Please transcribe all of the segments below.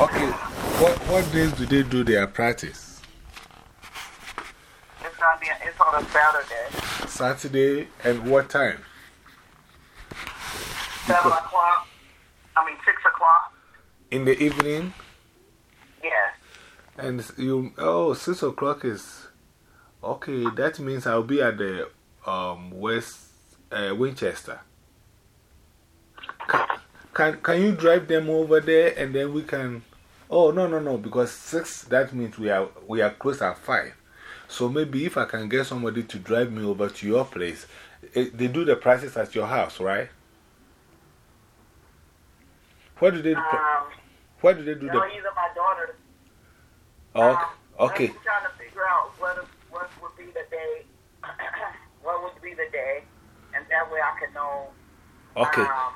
Okay, what, what days do they do their practice? It's, gonna be, it's on a Saturday. Saturday and what time? 7 o'clock. I mean, 6 o'clock. In the evening? Yes. And you, oh, 6 o'clock is, okay, that means I'll be at the um, West uh, Winchester. Can, can, you drive them over there and then we can? Oh, no, no, no, because 6, that means we are, we are close at 5. So maybe if I can get somebody to drive me over to your place, it, they do the prices at your house, right? What do they, Um, where do they do no, the? either my daughter. Oh, Um, okay. I'm trying to figure out what, what would be the day. what would be the day. And that way I can know. Okay. Um,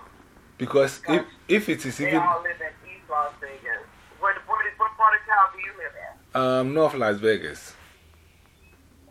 Because if, if it is they even all live in East Las Vegas. Where, where, what part of town do you live in? um, North Las Vegas.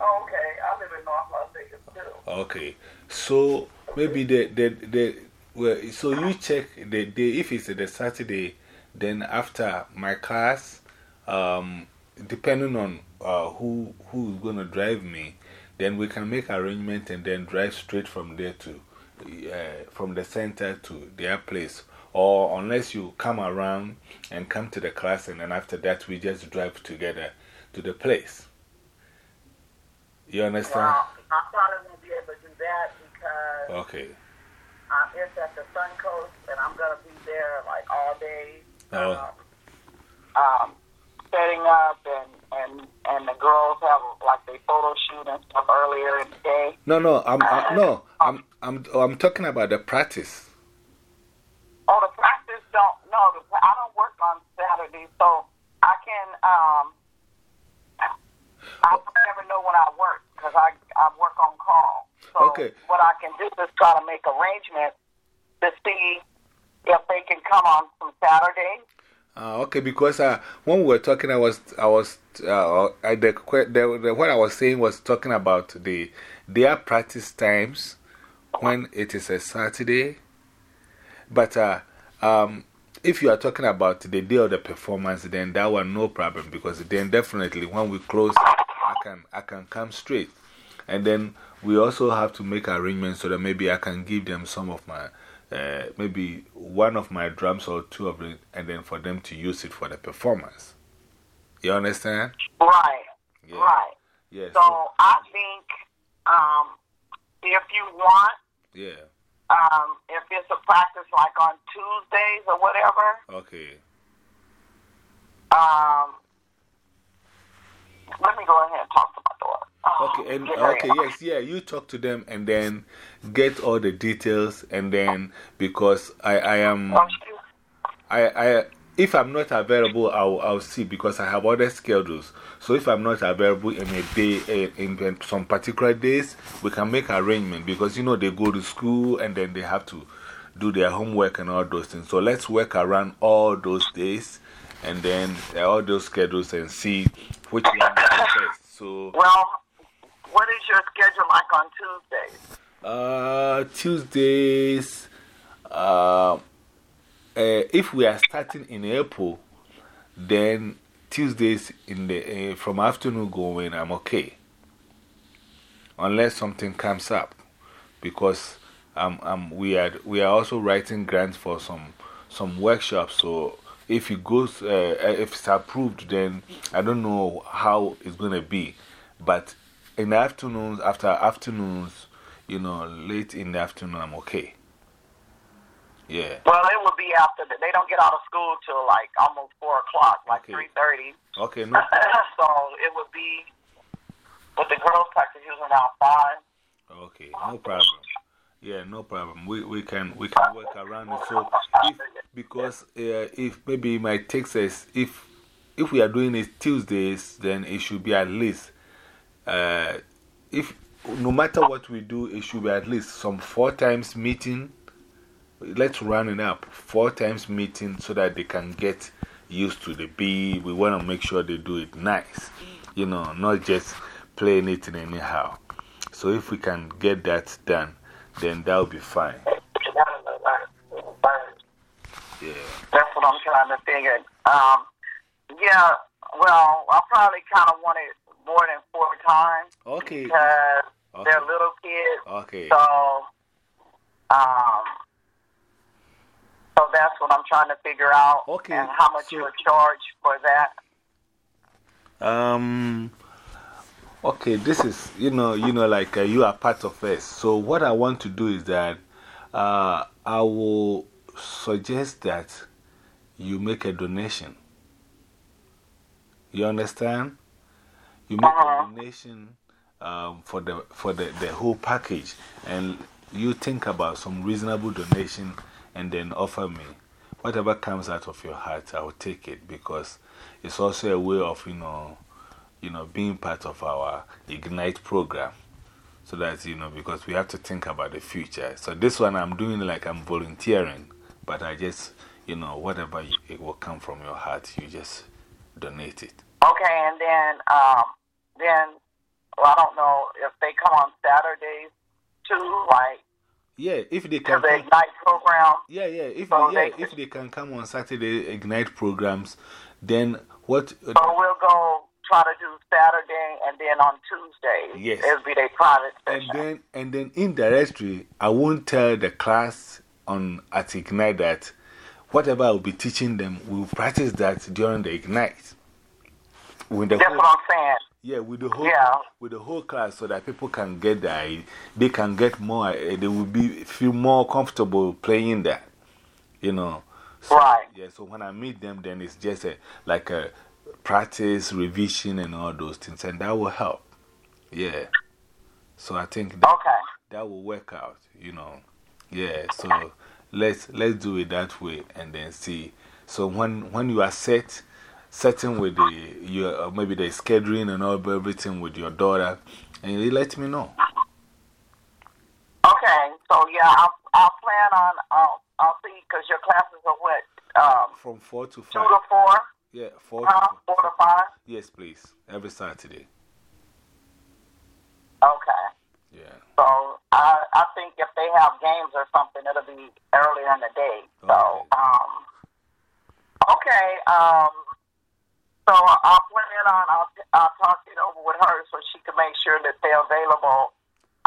Oh, okay. I live in North Las Vegas too. Okay. So maybe the, the, the, well, so you check the day, if it's the Saturday, then after my class, um, depending on uh, who, who's going to drive me, then we can make arrangement and then drive straight from there to, uh, from the center to their place. Or unless you come around and come to the class, and then after that, we just drive together to the place. You understand? Well, I probably won't be able to do that because Okay. um, it's at the Sun Coast and I'm going to be there like all day. Oh. Um, um, setting up and, and, and the girls have like they photo shoot and stuff earlier in the day. No, no, I'm, I, no, I'm, I'm, I'm talking about the practice. Oh, the practice don't, no, the, I don't work on Saturday, so I can, um, I never know when I work because I, I work on call. So Okay. what I can do is try to make arrangements to see if they can come on some Saturday. Uh, okay, because uh, when we were talking, I was, I was, uh, I, the, the, the, what I was saying was talking about the, their practice times when it is a Saturday. But uh, um, if you are talking about the day of the performance, then that one, no problem, because then definitely when we close, I can, I can come straight. And then we also have to make arrangements so that maybe I can give them some of my uh, maybe one of my drums or two of it, and then for them to use it for the performance. You understand? Right. Yeah. Right. Yes. So I think um, if you want, yeah. um, if it's a practice like on Tuesdays or whatever, Okay. um, let me go ahead and talk to my daughter. Oh, Okay, and, okay, yes, yeah, you talk to them and then get all the details, and then because I, I am. I, I, if I'm not available, I'll, I'll see because I have other schedules. So if I'm not available in a day, in, in some particular days, we can make arrangement because you know they go to school and then they have to do their homework and all those things. So let's work around all those days and then uh, all those schedules and see which one is the best. So, Well, what is your schedule like on Tuesdays? uh, Tuesdays, uh, uh, if we are starting in April, then Tuesdays in the, uh, from afternoon going, I'm okay. Unless something comes up. Because um, um, we, are, we are also writing grants for some, some workshops. So if it goes, uh, if it's approved, then I don't know how it's going to be. But in the afternoons, after afternoons, you know, late in the afternoon, I'm okay. Yeah. Well, it would be after the, they don't get out of school till like almost four o'clock, like Okay. three thirty. Okay, no. so it would be with the girls' practice usually around five. Okay, no problem. Yeah, no problem. We, we, can, we can work around it. So, if, because uh, if maybe it might take us, if, if we are doing it Tuesdays, then it should be at least, uh, if no matter what we do, it should be at least some four times meeting. Let's run it up four times meeting so that they can get used to the B. We want to make sure they do it nice, you know, not just playing it in anyhow. So if we can get that done, then that will be fine. Yeah. That's what I'm trying to figure. Um, yeah, well, I probably kind of want it more than four times Okay. because Okay. they're little kids. Okay. So, um, so that's what I'm trying to figure out. Okay, And how much so- you'll charge for that. Um. Okay, this is you know you know like uh, you are part of us. So what I want to do is that uh, I will suggest that you make a donation. You understand? You make Uh-huh. a donation um, for the for the, the whole package, and you think about some reasonable donation, and then offer me whatever comes out of your heart. I will take it because it's also a way of you know, you know, being part of our Ignite program. So that, you know, because we have to think about the future. So this one I'm doing like I'm volunteering, but I just, you know, whatever you, it will come from your heart, you just donate it. Okay, and then, um, then, well, I don't know if they come on Saturdays too, like Yeah, if they can the Ignite program. yeah, yeah, if, So yeah, they- if they can come on Saturday Ignite programs, then what, uh, So we'll go try to do Saturday, and then on Tuesday, Yes. it'll be their private and then, and then in indirectly, I won't tell the class on at Ignite that whatever I'll be teaching them, we'll practice that during the Ignite. With the That's whole, what I'm saying. Yeah, with the whole Yeah. with the whole class, so that people can get that, they can get more. eh, They will be feel more comfortable playing that, you know. So, Right. Yeah. So when I meet them, then it's just a like a practice, revision, and all those things, and that will help. Yeah. So I think that, Okay. that will work out, you know. Yeah. So let's let's do it that way, and then see. So when when you are set setting with the, your, uh, maybe the scheduling and all everything with your daughter, and you let me know. Okay. So, yeah, I'll, I'll plan on, I'll, I'll see, because your classes are what? Um, From 4 to 5. two to four? Yeah, 4 Huh? to Four to five? Yes, please. Every Saturday. Okay. Yeah. So I I think if they have games or something, it'll be earlier in the day. So Okay. um, okay. Um, so I'll plan on I'll I'll talk it over with her so she can make sure that they're available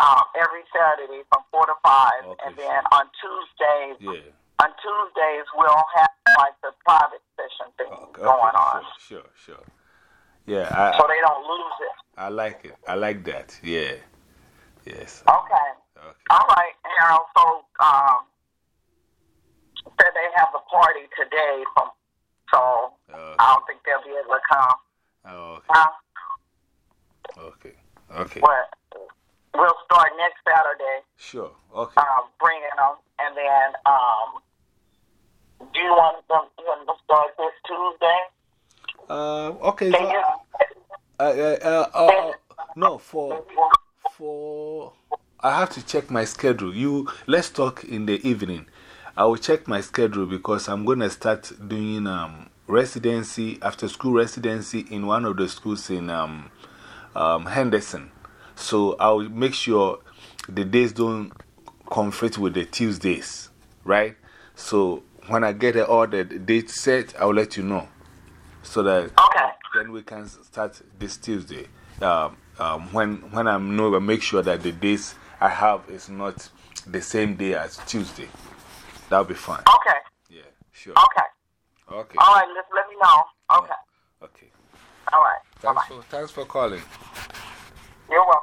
um, every Saturday from four to five, Okay, and then on Tuesdays Yeah. on Tuesdays we'll have like the private session thing Okay, going okay, on, Sure, sure, sure. Yeah, I, so they don't lose it. I like it. I like that. Yeah. Yes. Okay. Okay. All right, and also um, said they have a party today, from, so Okay. I don't think they'll be able to come. Oh, okay. Huh? Okay. Okay. But we'll start next Saturday, Sure. Okay. um, bringing them, and then um, do you want them, you want them to start this Tuesday? Uh, okay. Can So, you? uh, uh, uh, uh, no, for, for, I have to check my schedule. You, let's talk in the evening. I will check my schedule because I'm going to start doing um, residency, after school residency in one of the schools in um, um, Henderson. So I'll make sure the days don't conflict with the Tuesdays, right? So when I get all the dates set, I'll let you know. So that Okay. then we can start this Tuesday. Um, um, when, when I know, I make sure that the days I have is not the same day as Tuesday. That'll be fine. Okay. Yeah, sure. Okay. Okay. All right. Just let me know. Okay. Okay. All right. Bye bye. for, thanks for calling. You're welcome.